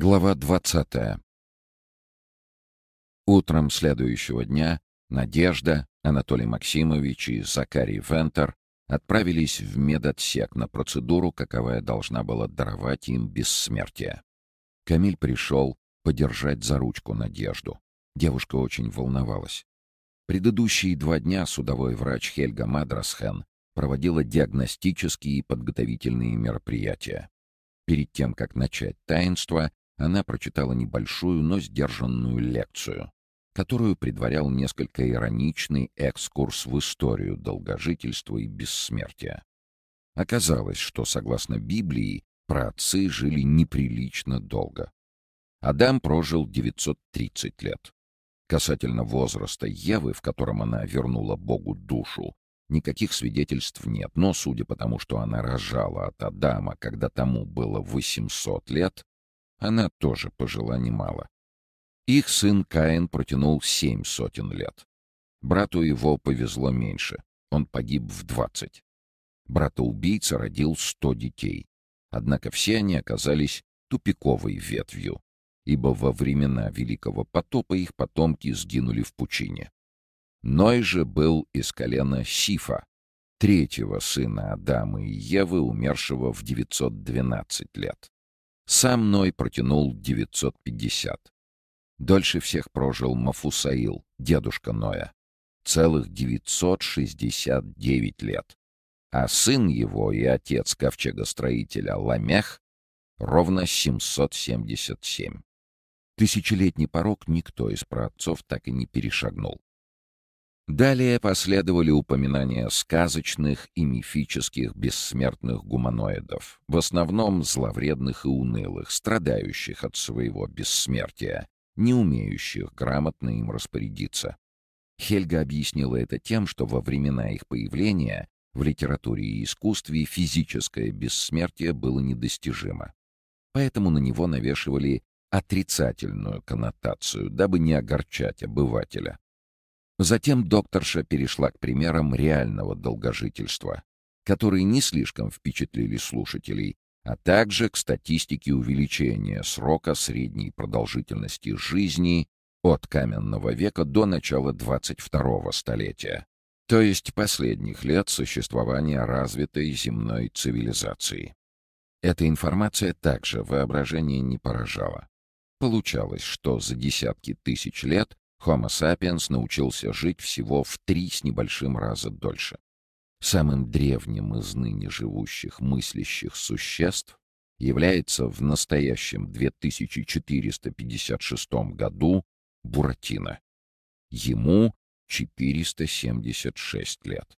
Глава 20. Утром следующего дня Надежда, Анатолий Максимович и Закарий Вентер отправились в медотсек на процедуру, каковая должна была даровать им бессмертие. Камиль пришел подержать за ручку Надежду. Девушка очень волновалась. Предыдущие два дня судовой врач Хельга Мадрасхен проводила диагностические и подготовительные мероприятия. Перед тем, как начать таинство, она прочитала небольшую, но сдержанную лекцию, которую предварял несколько ироничный экскурс в историю долгожительства и бессмертия. Оказалось, что, согласно Библии, праотцы жили неприлично долго. Адам прожил 930 лет. Касательно возраста Евы, в котором она вернула Богу душу, никаких свидетельств нет, но, судя по тому, что она рожала от Адама, когда тому было 800 лет, она тоже пожила немало. Их сын Каин протянул семь сотен лет. Брату его повезло меньше. Он погиб в двадцать. Брата-убийца родил сто детей. Однако все они оказались тупиковой ветвью, ибо во времена Великого потопа их потомки сгинули в пучине. Ной же был из колена Сифа, третьего сына Адама и Евы, умершего в 912 лет. Сам Ной протянул 950. Дольше всех прожил Мафусаил, дедушка Ноя. Целых 969 лет. А сын его и отец ковчегостроителя Ламех ровно 777. Тысячелетний порог никто из праотцов так и не перешагнул. Далее последовали упоминания сказочных и мифических бессмертных гуманоидов, в основном зловредных и унылых, страдающих от своего бессмертия, не умеющих грамотно им распорядиться. Хельга объяснила это тем, что во времена их появления в литературе и искусстве физическое бессмертие было недостижимо. Поэтому на него навешивали отрицательную коннотацию, дабы не огорчать обывателя. Затем докторша перешла к примерам реального долгожительства, которые не слишком впечатлили слушателей, а также к статистике увеличения срока средней продолжительности жизни от каменного века до начала 22-го столетия, то есть последних лет существования развитой земной цивилизации. Эта информация также воображение не поражала. Получалось, что за десятки тысяч лет Homo sapiens научился жить всего в три с небольшим раза дольше. Самым древним из ныне живущих мыслящих существ является в настоящем 2456 году Буратино. Ему 476 лет.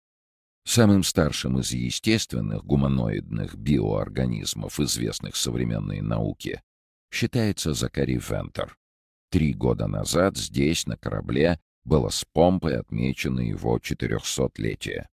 Самым старшим из естественных гуманоидных биоорганизмов, известных современной науке, считается Закари Вентер, Три года назад здесь, на корабле, было с помпой отмечено его 400-летие.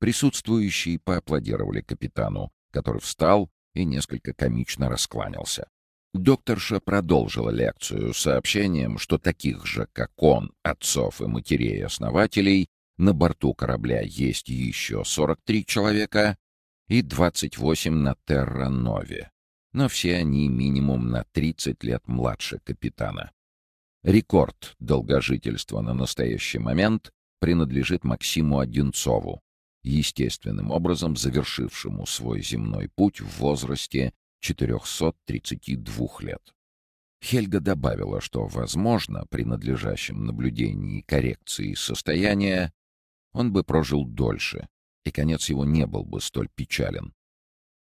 Присутствующие поаплодировали капитану, который встал и несколько комично раскланялся. Докторша продолжила лекцию сообщением, что таких же, как он, отцов и матерей-основателей, на борту корабля есть еще 43 человека и 28 на Терра-Нове, но все они минимум на 30 лет младше капитана. Рекорд долгожительства на настоящий момент принадлежит Максиму Одинцову, естественным образом завершившему свой земной путь в возрасте 432 лет. Хельга добавила, что, возможно, при надлежащем наблюдении и коррекции состояния он бы прожил дольше, и конец его не был бы столь печален.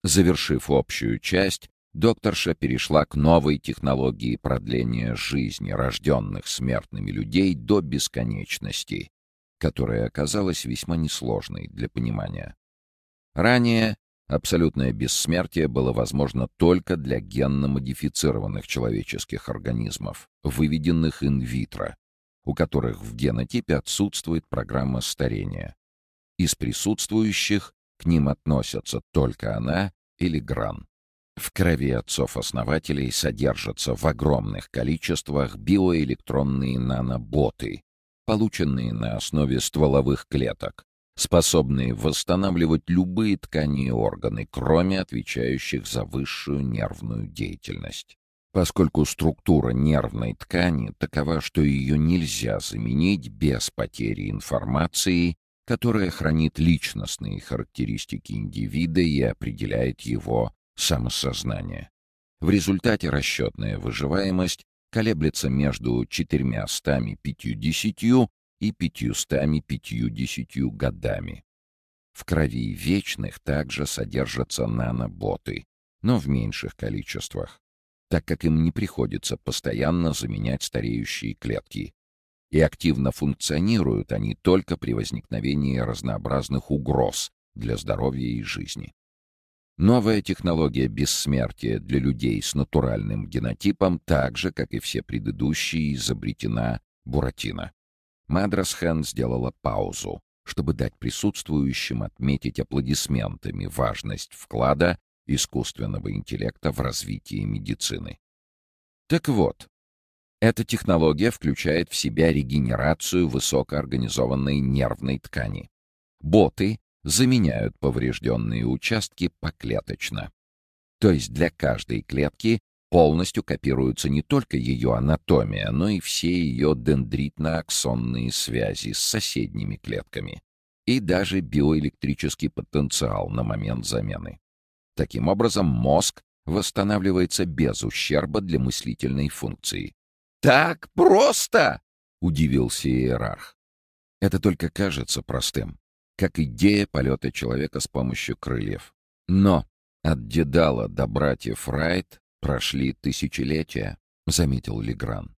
Завершив общую часть, докторша перешла к новой технологии продления жизни рожденных смертными людей до бесконечности, которая оказалась весьма несложной для понимания. Ранее абсолютное бессмертие было возможно только для генно-модифицированных человеческих организмов, выведенных инвитро, у которых в генотипе отсутствует программа старения. Из присутствующих к ним относятся только она или гран. В крови отцов-основателей содержатся в огромных количествах биоэлектронные наноботы, полученные на основе стволовых клеток, способные восстанавливать любые ткани и органы, кроме отвечающих за высшую нервную деятельность. поскольку структура нервной ткани такова, что ее нельзя заменить без потери информации, которая хранит личностные характеристики индивида и определяет его самосознание. В результате расчетная выживаемость колеблется между 450 и 550 годами. В крови вечных также содержатся наноботы, но в меньших количествах, так как им не приходится постоянно заменять стареющие клетки. И активно функционируют они только при возникновении разнообразных угроз для здоровья и жизни. Новая технология бессмертия для людей с натуральным генотипом так же, как и все предыдущие, изобретена Буратино. Мадрасхан сделала паузу, чтобы дать присутствующим отметить аплодисментами важность вклада искусственного интеллекта в развитие медицины. Так вот, эта технология включает в себя регенерацию высокоорганизованной нервной ткани. Боты заменяют поврежденные участки поклеточно. То есть для каждой клетки полностью копируются не только ее анатомия, но и все ее дендритно-аксонные связи с соседними клетками и даже биоэлектрический потенциал на момент замены. Таким образом, мозг восстанавливается без ущерба для мыслительной функции. «Так просто!» — удивился иерарх. Это только кажется простым как идея полета человека с помощью крыльев. Но от Дедала до братьев Райт прошли тысячелетия, заметил Легран.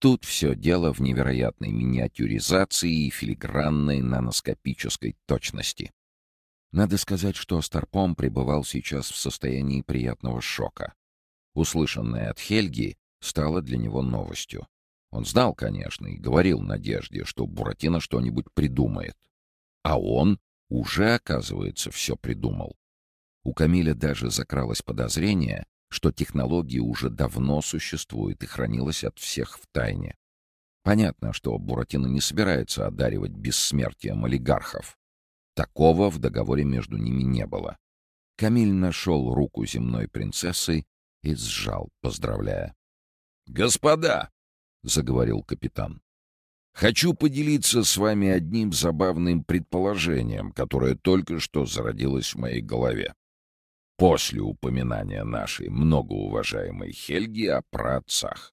Тут все дело в невероятной миниатюризации и филигранной наноскопической точности. Надо сказать, что Старпом пребывал сейчас в состоянии приятного шока. Услышанное от Хельги стало для него новостью. Он знал, конечно, и говорил Надежде, что Буратино что-нибудь придумает. А он уже, оказывается, все придумал. У Камиля даже закралось подозрение, что технология уже давно существует и хранилась от всех в тайне. Понятно, что Буратино не собирается одаривать бессмертием олигархов. Такого в договоре между ними не было. Камиль нашел руку земной принцессы и сжал, поздравляя. «Господа!» — заговорил капитан. Хочу поделиться с вами одним забавным предположением, которое только что зародилось в моей голове. После упоминания нашей многоуважаемой Хельги о праотцах.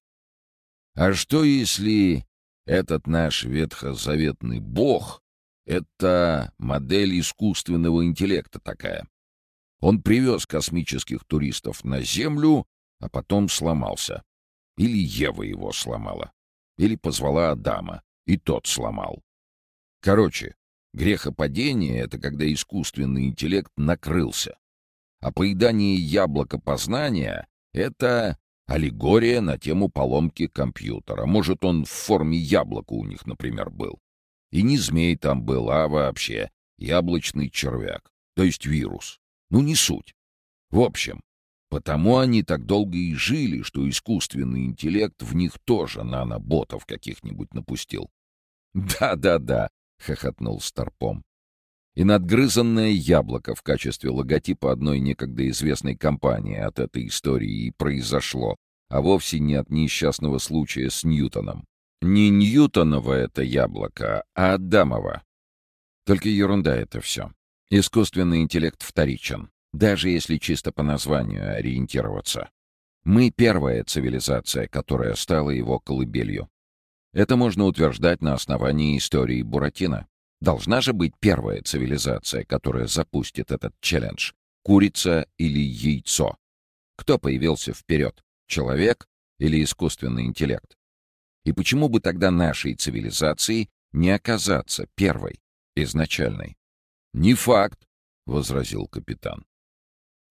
А что если этот наш ветхозаветный бог — это модель искусственного интеллекта такая? Он привез космических туристов на Землю, а потом сломался. Или Ева его сломала. Или позвала Адама и тот сломал. Короче, грехопадение — это когда искусственный интеллект накрылся. А поедание яблока познания — это аллегория на тему поломки компьютера. Может, он в форме яблока у них, например, был. И не змей там был, а вообще яблочный червяк, то есть вирус. Ну, не суть. В общем, потому они так долго и жили, что искусственный интеллект в них тоже наноботов каких-нибудь напустил. «Да-да-да», — хохотнул Старпом. И надгрызанное яблоко в качестве логотипа одной некогда известной компании от этой истории и произошло, а вовсе не от несчастного случая с Ньютоном. Не Ньютоново это яблоко, а Адамово. Только ерунда это все. Искусственный интеллект вторичен, даже если чисто по названию ориентироваться. Мы первая цивилизация, которая стала его колыбелью. Это можно утверждать на основании истории Буратино. Должна же быть первая цивилизация, которая запустит этот челлендж. Курица или яйцо? Кто появился вперед? Человек или искусственный интеллект? И почему бы тогда нашей цивилизации не оказаться первой, изначальной? «Не факт», — возразил капитан.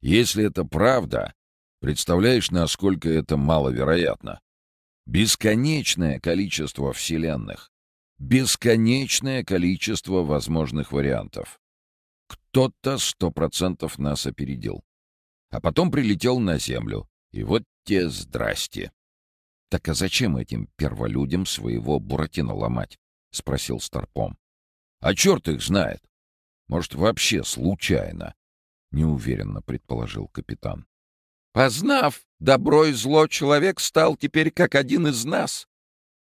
«Если это правда, представляешь, насколько это маловероятно. Бесконечное количество вселенных. Бесконечное количество возможных вариантов. Кто-то сто процентов нас опередил. А потом прилетел на Землю. И вот те здрасте. — Так а зачем этим перволюдям своего Буратино ломать? — спросил Старпом. — А черт их знает. Может, вообще случайно? — неуверенно предположил капитан. — Познав Добро и зло человек стал теперь как один из нас.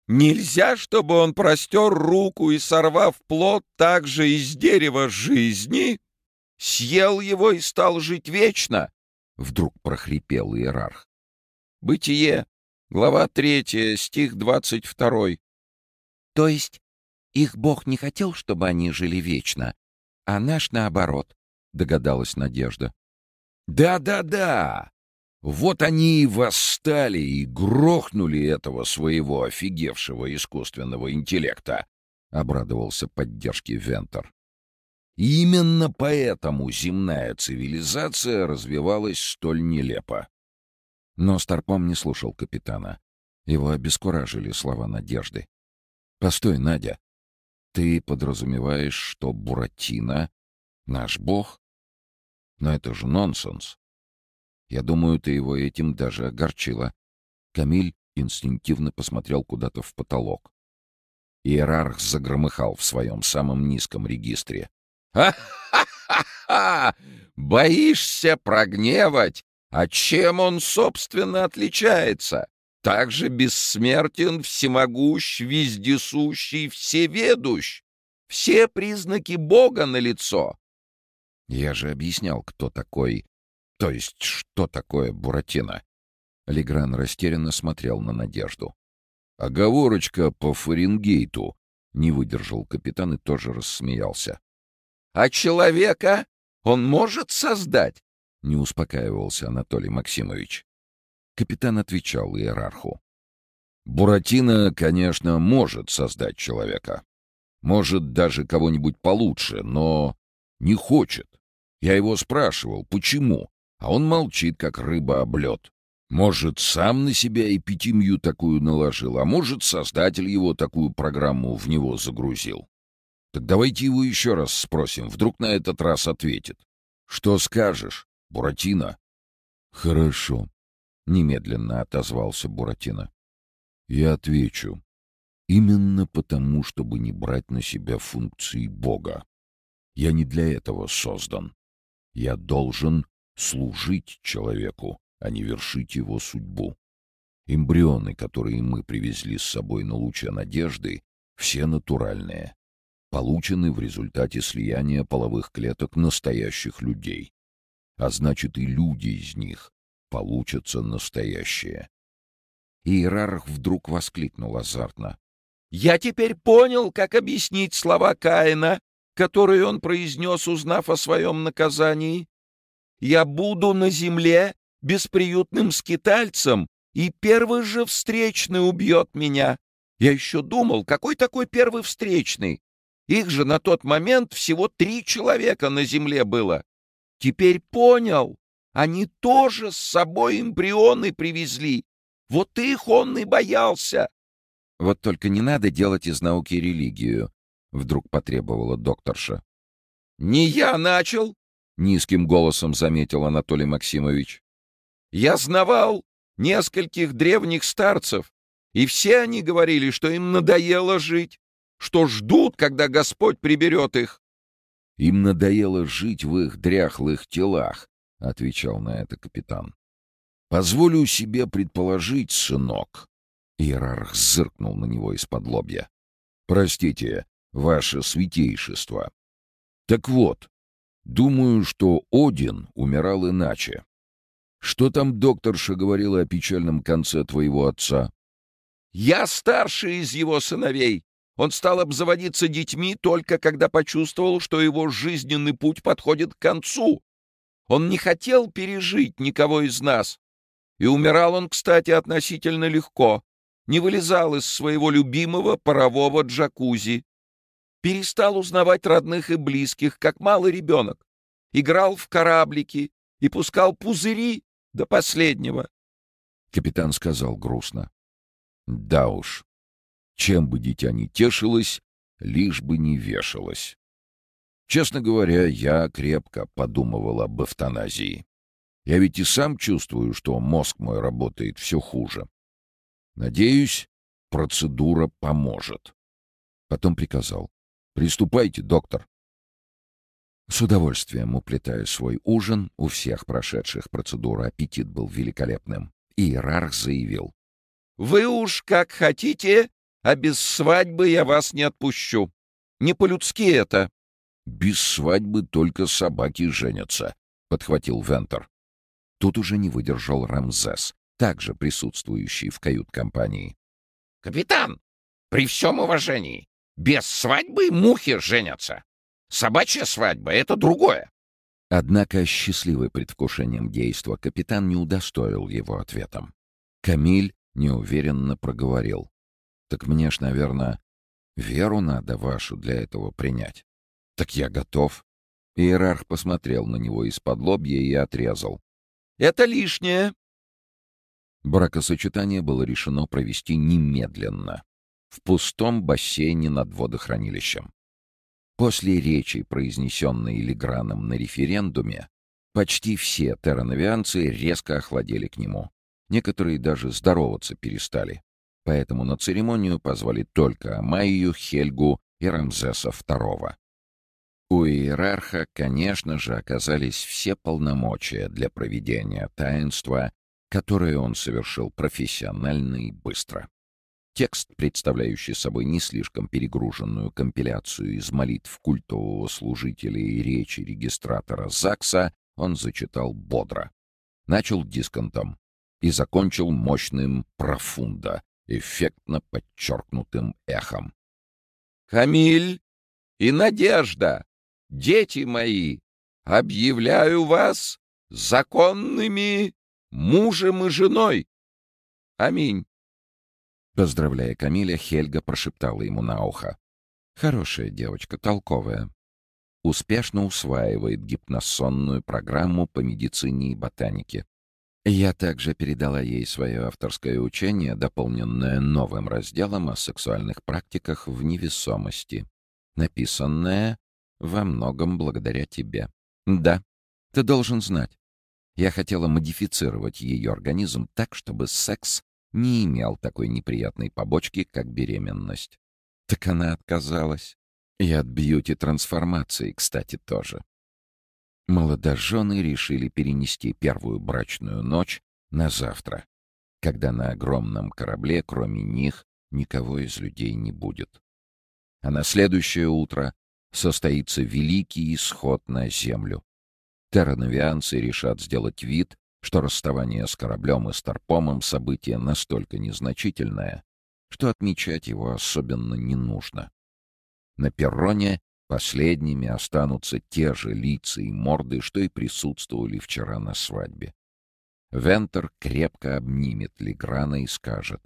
Нельзя, чтобы он простер руку и, сорвав плод также из дерева жизни, съел его и стал жить вечно, — вдруг прохрипел иерарх. Бытие, глава третья, стих двадцать второй. То есть их Бог не хотел, чтобы они жили вечно, а наш наоборот, — догадалась Надежда. «Да-да-да! Вот они и восстали и грохнули этого своего офигевшего искусственного интеллекта!» — обрадовался поддержке Вентер. Именно поэтому земная цивилизация развивалась столь нелепо. Но Старпом не слушал капитана. Его обескуражили слова Надежды. «Постой, Надя. Ты подразумеваешь, что Буратино — наш бог? Но это же нонсенс. Я думаю, ты его этим даже огорчила». Камиль инстинктивно посмотрел куда-то в потолок. Иерарх загромыхал в своем самом низком регистре. «Ха-ха-ха! Боишься прогневать? А чем он, собственно, отличается? также бессмертен, всемогущ, вездесущий, всеведущ. Все признаки Бога налицо. Я же объяснял, кто такой, то есть что такое Буратино. Легран растерянно смотрел на Надежду. «Оговорочка по Фаренгейту», — не выдержал капитан и тоже рассмеялся. «А человека он может создать?» — не успокаивался Анатолий Максимович. Капитан отвечал иерарху. «Буратино, конечно, может создать человека. Может даже кого-нибудь получше, но не хочет. Я его спрашивал, почему, а он молчит, как рыба об лед. Может, сам на себя эпитимию такую наложил, а может, создатель его такую программу в него загрузил. Так давайте его еще раз спросим, вдруг на этот раз ответит. Что скажешь, Буратино? Хорошо, Немедленно отозвался Буратино. Я отвечу. Именно потому, чтобы не брать на себя функции Бога. Я не для этого создан. Я должен служить человеку, а не вершить его судьбу. Эмбрионы, которые мы привезли с собой на луче надежды, все натуральные, получены в результате слияния половых клеток настоящих людей. А значит, и люди из них получатся настоящие. Иерарх вдруг воскликнул азартно. «Я теперь понял, как объяснить слова Каина, которые он произнес, узнав о своем наказании. Я буду на земле бесприютным скитальцем, и первый же встречный убьет меня. Я еще думал, какой такой первый встречный? Их же на тот момент всего три человека на земле было. Теперь понял, они тоже с собой эмбрионы привезли. Вот их он и боялся. — Вот только не надо делать из науки религию, — вдруг потребовала докторша. — Не я начал, — низким голосом заметил Анатолий Максимович. — Я знавал нескольких древних старцев, и все они говорили, что им надоело жить, что ждут, когда Господь приберет их. Им надоело жить в их дряхлых телах, — отвечал на это капитан. «Позволю себе предположить, сынок». Иерарх зыркнул на него из-под лобья. «Простите, ваше святейшество. Так вот, думаю, что Один умирал иначе. Что там докторша говорила о печальном конце твоего отца?» «Я старший из его сыновей. Он стал обзаводиться детьми только когда почувствовал, что его жизненный путь подходит к концу. Он не хотел пережить никого из нас. И умирал он, кстати, относительно легко. Не вылезал из своего любимого парового джакузи. Перестал узнавать родных и близких, как малый ребенок. Играл в кораблики и пускал пузыри до последнего. Капитан сказал грустно. Да уж, чем бы дитя не тешилось, лишь бы не вешалось. Честно говоря, я крепко подумывал об эвтаназии. Я ведь и сам чувствую, что мозг мой работает все хуже. Надеюсь, процедура поможет. Потом приказал. «Приступайте, доктор». С удовольствием уплетая свой ужин, у всех прошедших процедуру аппетит был великолепным, Иерарх заявил. «Вы уж как хотите, а без свадьбы я вас не отпущу. Не по-людски это». «Без свадьбы только собаки женятся», — подхватил Вентер. Тут уже не выдержал Рамзес, также присутствующий в кают-компании. «Капитан, при всем уважении, без свадьбы мухи женятся. Собачья свадьба — это другое». Однако, счастливый предвкушением действа, капитан не удостоил его ответом. Камиль неуверенно проговорил. «Так мне ж, наверное, веру надо вашу для этого принять. Так я готов». Иерарх посмотрел на него из-под лобья и отрезал. «Это лишнее». Бракосочетание было решено провести немедленно, в пустом бассейне над водохранилищем. После речи, произнесенной Леграном на референдуме, почти все террановианцы резко охладели к нему. Некоторые даже здороваться перестали. Поэтому на церемонию позвали только Амайю, Хельгу и Рамзеса II. У иерарха, конечно же, оказались все полномочия для проведения таинства, которое он совершил профессионально и быстро. Текст, представляющий собой не слишком перегруженную компиляцию из молитв культового служителя и речи регистратора ЗАГСа, он зачитал бодро. Начал дисконтом и закончил мощным профундо, эффектно подчеркнутым эхом. «Камиль и Надежда, дети мои, объявляю вас законными мужем и женой. Аминь». Поздравляя Камиля, Хельга прошептала ему на ухо. «Хорошая девочка, толковая. Успешно усваивает гипносонную программу по медицине и ботанике. Я также передала ей свое авторское учение, дополненное новым разделом о сексуальных практиках в невесомости, написанное во многом благодаря тебе. Да, ты должен знать. Я хотела модифицировать ее организм так, чтобы секс не имел такой неприятной побочки, как беременность. Так она отказалась. И от бьюти-трансформации, кстати, тоже. Молодожены решили перенести первую брачную ночь на завтра, когда на огромном корабле, кроме них, никого из людей не будет. А на следующее утро состоится великий исход на Землю. Террановианцы решат сделать вид, что расставание с кораблем и Старпомом — событие настолько незначительное, что отмечать его особенно не нужно. На перроне последними останутся те же лица и морды, что и присутствовали вчера на свадьбе. Вентер крепко обнимет Леграна и скажет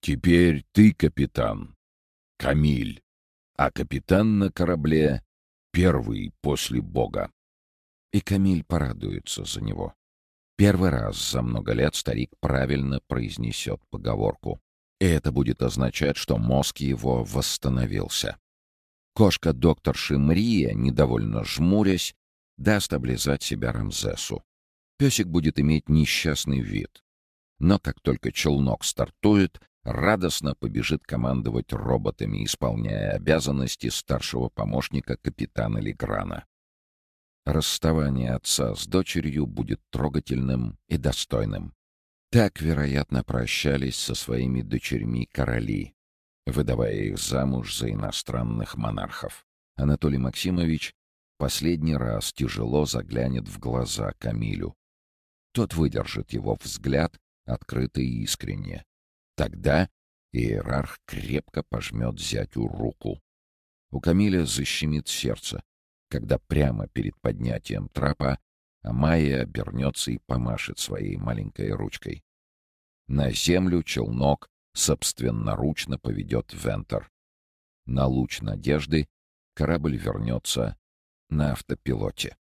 «Теперь ты капитан, Камиль, а капитан на корабле первый после Бога». И Камиль порадуется за него. Первый раз за много лет старик правильно произнесет поговорку. И это будет означать, что мозг его восстановился. Кошка доктор Шимрия, недовольно жмурясь, даст облизать себя Рамзесу. Песик будет иметь несчастный вид. Но как только челнок стартует, радостно побежит командовать роботами, исполняя обязанности старшего помощника капитана Леграна. Расставание отца с дочерью будет трогательным и достойным. Так, вероятно, прощались со своими дочерьми короли, выдавая их замуж за иностранных монархов. Анатолий Максимович последний раз тяжело заглянет в глаза Камилю. Тот выдержит его взгляд открыто и искренне. Тогда иерарх крепко пожмет зятю руку. У Камиля защемит сердце, когда прямо перед поднятием трапа Амайя обернется и помашет своей маленькой ручкой. На землю челнок собственноручно поведет Вентер. На луч надежды корабль вернется на автопилоте.